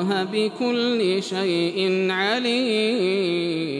الله بكل شيء عليم.